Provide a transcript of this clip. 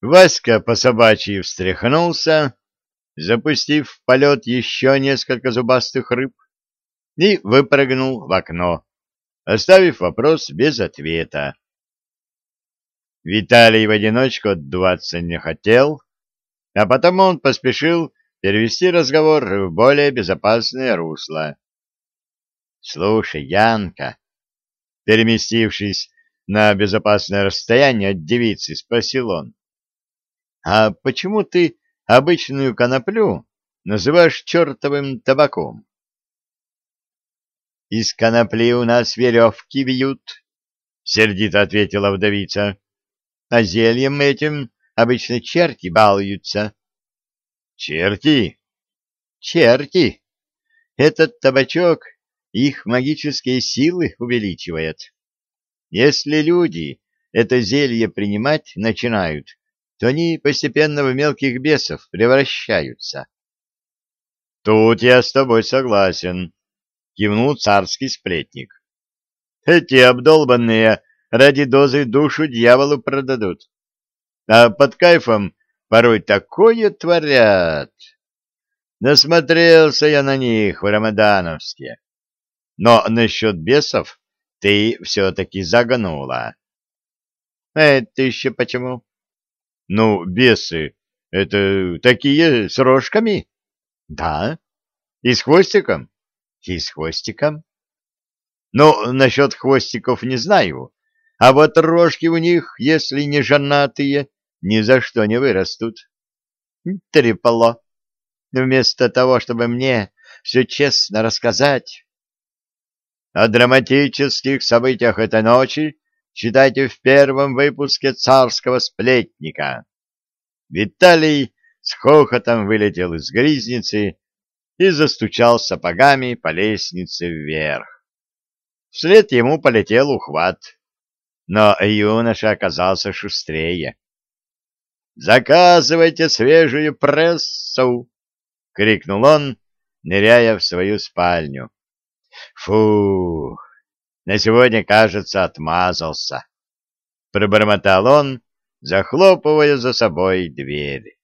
Васька по собачьи встряхнулся, запустив в полет еще несколько зубастых рыб, и выпрыгнул в окно, оставив вопрос без ответа. Виталий в одиночку отдуваться не хотел, а потому он поспешил перевести разговор в более безопасное русло. — Слушай, Янка, переместившись на безопасное расстояние от девицы, спросил он, — а почему ты обычную коноплю называешь чертовым табаком? — Из конопли у нас веревки вьют, — сердито ответила вдовица, — а зельем этим обычно черти балуются. — Черти? — Черти. Этот табачок их магические силы увеличивает. Если люди это зелье принимать начинают, то они постепенно в мелких бесов превращаются. — Тут я с тобой согласен, — кивнул царский сплетник. — Эти обдолбанные ради дозы душу дьяволу продадут. А под кайфом порой такое творят. Насмотрелся я на них в Рамадановске. Но насчет бесов ты все-таки загнула. Это еще почему? Ну, бесы — это такие с рожками? Да. И с хвостиком? И с хвостиком. Ну, насчет хвостиков не знаю, а вот рожки у них, если не женатые, ни за что не вырастут. Трепло. Вместо того, чтобы мне все честно рассказать, о драматических событиях этой ночи читайте в первом выпуске «Царского сплетника». Виталий с хохотом вылетел из гризницы и застучал сапогами по лестнице вверх. Вслед ему полетел ухват, но юноша оказался шустрее. «Заказывайте свежую прессу!» — крикнул он, ныряя в свою спальню. Фу, на сегодня, кажется, отмазался. Пробормотал он, захлопывая за собой дверь.